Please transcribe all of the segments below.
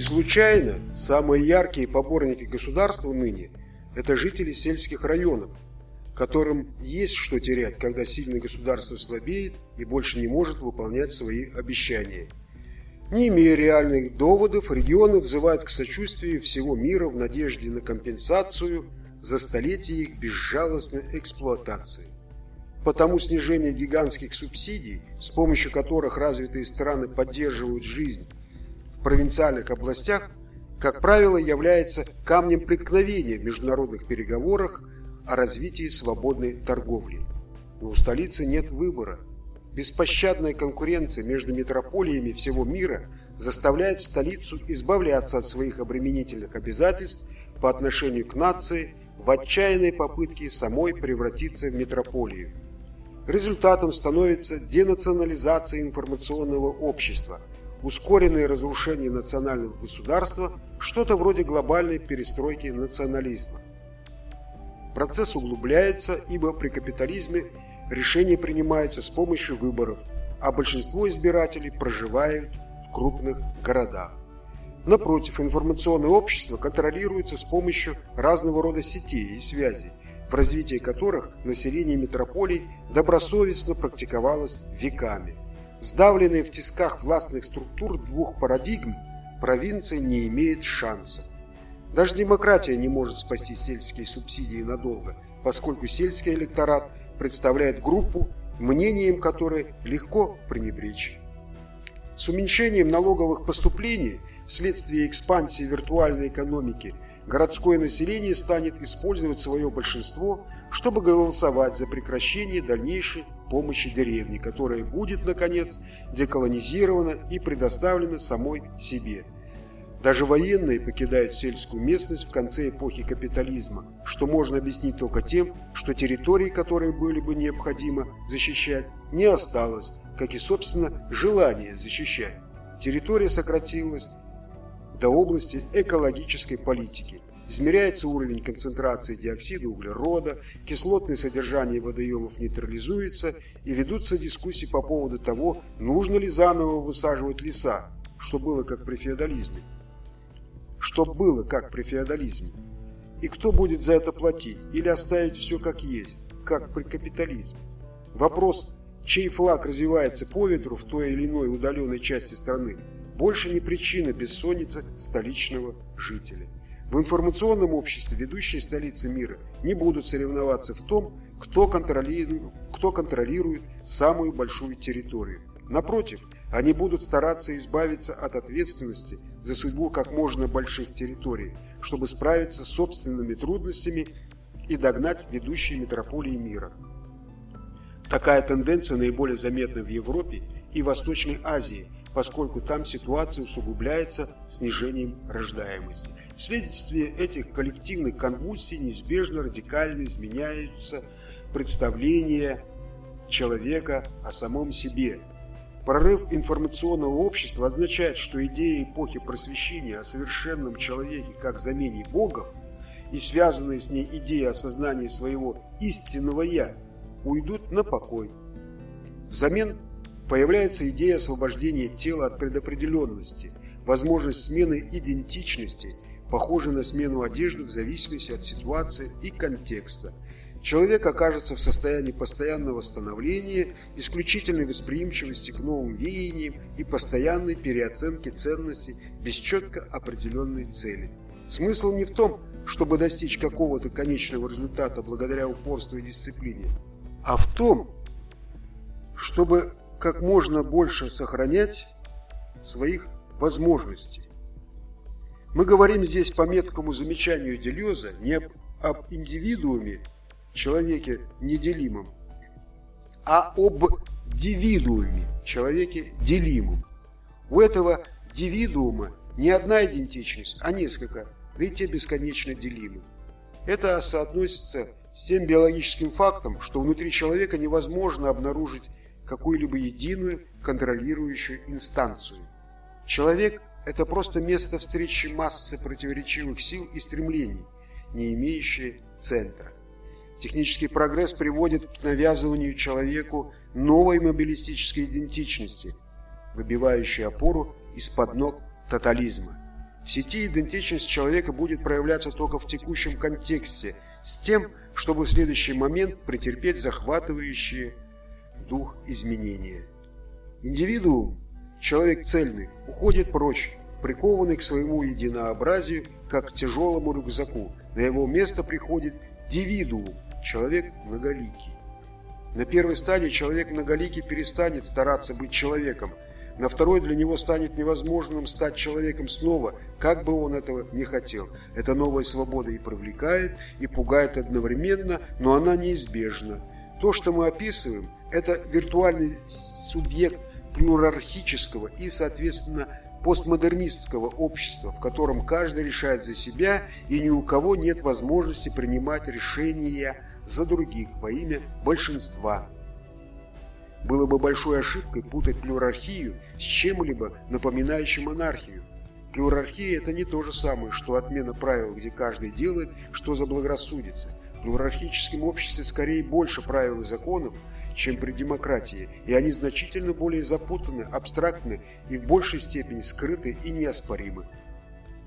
Не случайно самые яркие поборники государства ныне – это жители сельских районов, которым есть что терять, когда сильное государство слабеет и больше не может выполнять свои обещания. Не имея реальных доводов, регионы взывают к сочувствию всего мира в надежде на компенсацию за столетия их безжалостной эксплуатации. Потому снижение гигантских субсидий, с помощью которых развитые страны поддерживают жизнь провинциальных областях, как правило, является камнем преткновения в международных переговорах о развитии свободной торговли. Но у столицы нет выбора. Беспощадная конкуренция между метрополиями всего мира заставляет столицу избавляться от своих обременительных обязательств по отношению к нации в отчаянной попытке самой превратиться в метрополию. Результатом становится денационализация информационного общества, ускоренное разрушение национального государства, что-то вроде глобальной перестройки национализма. Процесс углубляется, ибо при капитализме решения принимаются с помощью выборов, а большинство избирателей проживают в крупных городах. Напротив, информационное общество контролируется с помощью разного рода сетей и связей, в развитии которых население метрополий добросовестно практиковалось веками. Сдавленные в тисках властных структур двух парадигм, провинция не имеет шанса. Даже демократия не может спасти сельские субсидии надолго, поскольку сельский электорат представляет группу, мнением которой легко пренебречь. С уменьшением налоговых поступлений вследствие экспансии виртуальной экономики городское население станет использовать свое большинство, чтобы голосовать за прекращение дальнейшей помощи деревне, которая будет, наконец, деколонизирована и предоставлена самой себе – даже военные покидают сельскую местность в конце эпохи капитализма, что можно объяснить только тем, что территории, которые были бы необходимо защищать, не осталось, как и, собственно, желание защищать. Территория сократилась до области экологической политики. Измеряется уровень концентрации диоксида углерода, кислотное содержание водоемов нейтрализуется и ведутся дискуссии по поводу того, нужно ли заново высаживать леса, что было как при феодализме что было, как при феодализме. И кто будет за это платить? Или оставить все как есть, как при капитализме? Вопрос, чей флаг развивается по ветру в той или иной удаленной части страны, больше не причина бессонницы столичного жителя. В информационном обществе ведущие столицы мира не будут соревноваться в том, кто контролирует, кто контролирует самую большую территорию. Напротив, они будут стараться избавиться от ответственности за судьбу как можно больших территорий, чтобы справиться с собственными трудностями и догнать ведущие метрополии мира. Такая тенденция наиболее заметна в Европе и Восточной Азии, поскольку там ситуация усугубляется снижением рождаемости. Вследствие этих коллективных конвульсий неизбежно радикально изменяются представления человека о самом себе, Прорыв информационного общества означает, что идея эпохи просвещения о совершенном человеке как замене Богом и связанные с ней идеи осознания своего истинного «я» уйдут на покой. Взамен появляется идея освобождения тела от предопределенности, возможность смены идентичности, похожей на смену одежды в зависимости от ситуации и контекста – Человек окажется в состоянии постоянного становления, исключительной восприимчивости к новым веяниям и постоянной переоценки ценностей без четко определенной цели. Смысл не в том, чтобы достичь какого-то конечного результата благодаря упорству и дисциплине, а в том, чтобы как можно больше сохранять своих возможностей. Мы говорим здесь по меткому замечанию Делеза не об индивидууме, человеке неделимом, а об дивидууме, человеке делимом. У этого дивидуума не одна идентичность, а несколько, да и те бесконечно делимы. Это соотносится с тем биологическим фактом, что внутри человека невозможно обнаружить какую-либо единую контролирующую инстанцию. Человек – это просто место встречи массы противоречивых сил и стремлений, не имеющие центра. Технический прогресс приводит к навязыванию человеку новой мобилистической идентичности, выбивающей опору из-под ног тотализма. В сети идентичность человека будет проявляться только в текущем контексте, с тем, чтобы в следующий момент претерпеть захватывающие дух изменения. Индивидуум, человек цельный, уходит прочь, прикованный к своему единообразию, как к тяжелому рюкзаку. На его место приходит дивидуум, человек многоликий. На первой стадии человек многоликий перестанет стараться быть человеком. На второй для него станет невозможным стать человеком снова, как бы он этого не хотел. Эта новая свобода и привлекает, и пугает одновременно, но она неизбежна. То, что мы описываем, это виртуальный субъект плюрархического и, соответственно, постмодернистского общества, в котором каждый решает за себя и ни у кого нет возможности принимать решения за других во имя большинства. Было бы большой ошибкой путать плюрархию с чем-либо напоминающим монархию. Плюрархия – это не то же самое, что отмена правил, где каждый делает, что заблагорассудится. В плюрархическом обществе скорее больше правил и законов, чем при демократии, и они значительно более запутаны, абстрактны и в большей степени скрыты и неоспоримы.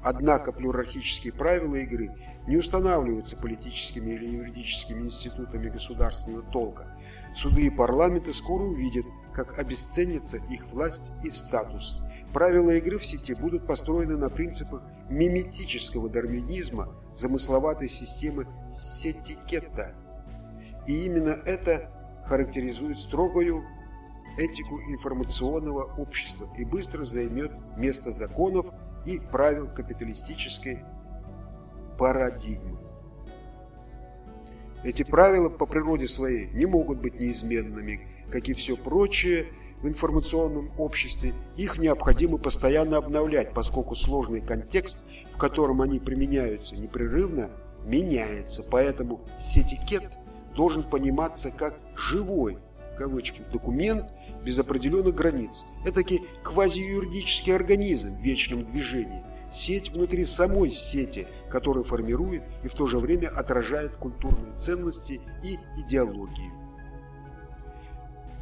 Однако плюрархические правила игры не устанавливаются политическими или юридическими институтами государственного толка. Суды и парламенты скоро увидят, как обесценится их власть и статус. Правила игры в сети будут построены на принципах миметического дарвинизма, замысловатой системы сетикета. И именно это характеризует строгую этику информационного общества и быстро займет место законов и правил капиталистической парадигмы. Эти правила по природе своей не могут быть неизменными, как и все прочее в информационном обществе. Их необходимо постоянно обновлять, поскольку сложный контекст, в котором они применяются непрерывно, меняется. Поэтому сетикет должен пониматься как «живой» кавычки, документ без определенных границ. Это квазиюридический организм в вечном движении. Сеть внутри самой сети, которая формирует и в то же время отражает культурные ценности и идеологию.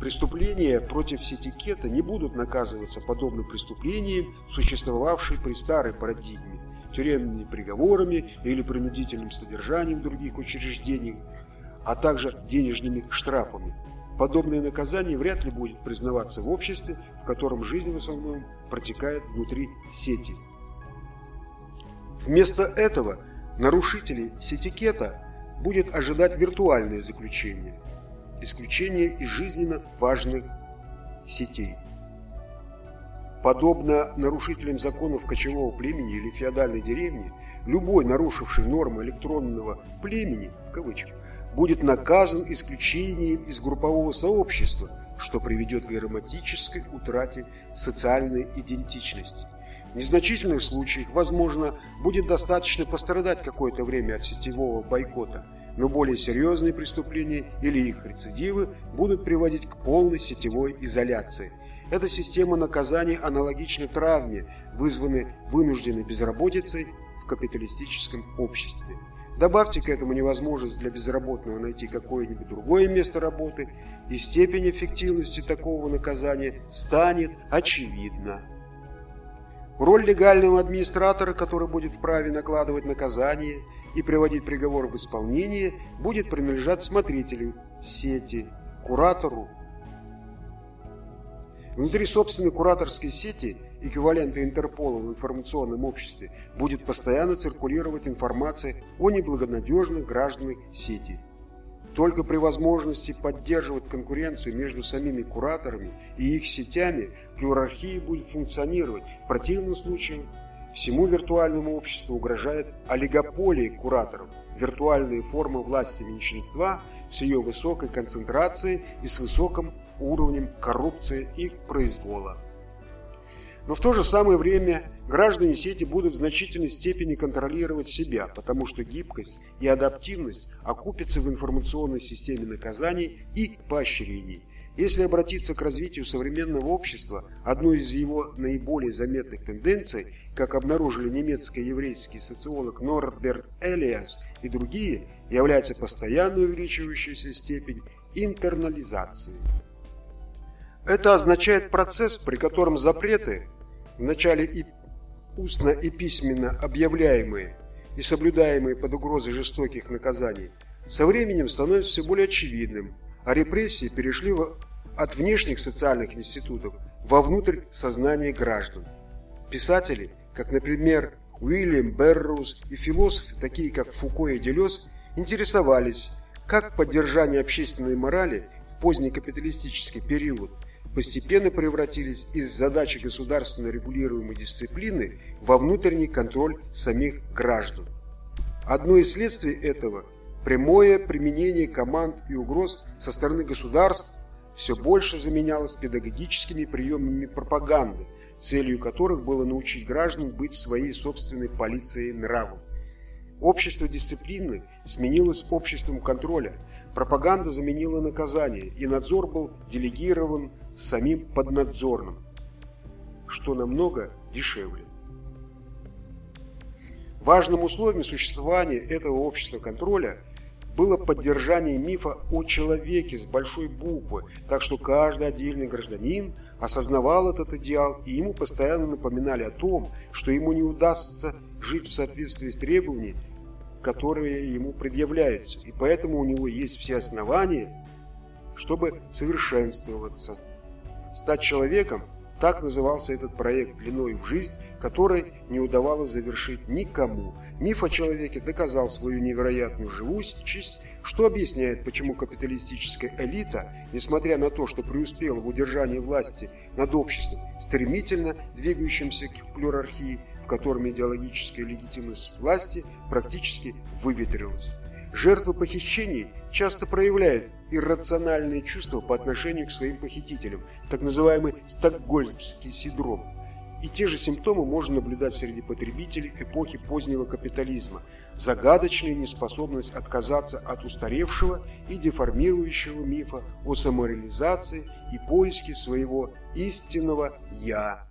Преступления против сетикета не будут наказываться подобно преступлениям, существовавшим при старой парадигме, тюремными приговорами или принудительным содержанием в других учреждениях, а также денежными штрафами. Подобное наказание вряд ли будет признаваться в обществе, в котором жизнь в основном протекает внутри сети. Вместо этого нарушителей сетикета будет ожидать виртуальное заключение, исключение из жизненно важных сетей. Подобно нарушителям законов кочевого племени или феодальной деревни, любой нарушивший нормы электронного племени, в кавычках, будет наказан исключением из группового сообщества, что приведет к грамматической утрате социальной идентичности. В незначительных случаях, возможно, будет достаточно пострадать какое-то время от сетевого бойкота, но более серьезные преступления или их рецидивы будут приводить к полной сетевой изоляции. Эта система наказаний аналогична травме, вызванной вынужденной безработицей в капиталистическом обществе. Добавьте к этому невозможность для безработного найти какое-нибудь другое место работы, и степень эффективности такого наказания станет очевидна. Роль легального администратора, который будет вправе накладывать наказание и приводить приговор в исполнение, будет принадлежать смотрителю сети, куратору. Внутри собственной кураторской сети – эквивалента Интерпола в информационном обществе, будет постоянно циркулировать информация о неблагонадежных гражданах сети. Только при возможности поддерживать конкуренцию между самими кураторами и их сетями плюрархия будет функционировать. В противном случае всему виртуальному обществу угрожает олигополия кураторов, виртуальные формы власти меньшинства с ее высокой концентрацией и с высоким уровнем коррупции и произвола. Но в то же самое время граждане сети будут в значительной степени контролировать себя, потому что гибкость и адаптивность окупятся в информационной системе наказаний и поощрений. Если обратиться к развитию современного общества, одной из его наиболее заметных тенденций, как обнаружили немецко-еврейский социолог Норберт Элиас и другие, является постоянно увеличивающаяся степень интернализации. Это означает процесс, при котором запреты вначале и устно и письменно объявляемые и соблюдаемые под угрозой жестоких наказаний, со временем становится все более очевидным, а репрессии перешли от внешних социальных институтов вовнутрь сознания граждан. Писатели, как, например, Уильям Берроуз и философы, такие как Фуко и Делес, интересовались, как поддержание общественной морали в поздний капиталистический период постепенно превратились из задачи государственно регулируемой дисциплины во внутренний контроль самих граждан. Одно из следствий этого – прямое применение команд и угроз со стороны государств все больше заменялось педагогическими приемами пропаганды, целью которых было научить граждан быть своей собственной полицией нравом. Общество дисциплины сменилось обществом контроля, пропаганда заменила наказание, и надзор был делегирован самим поднадзорным, что намного дешевле. Важным условием существования этого общества контроля было поддержание мифа о человеке с большой буквы, так что каждый отдельный гражданин осознавал этот идеал, и ему постоянно напоминали о том, что ему не удастся жить в соответствии с требованиями, которые ему предъявляются, и поэтому у него есть все основания, чтобы совершенствоваться. Стать человеком – так назывался этот проект длиной в жизнь, который не удавалось завершить никому. Миф о человеке доказал свою невероятную живучесть, что объясняет, почему капиталистическая элита, несмотря на то, что преуспела в удержании власти над обществом, стремительно двигающимся к плюрархии, в котором идеологическая легитимность власти практически выветрилась. Жертвы похищений часто проявляют иррациональные чувства по отношению к своим похитителям, так называемый стокгольмский синдром. И те же симптомы можно наблюдать среди потребителей эпохи позднего капитализма. Загадочная неспособность отказаться от устаревшего и деформирующего мифа о самореализации и поиске своего истинного «я».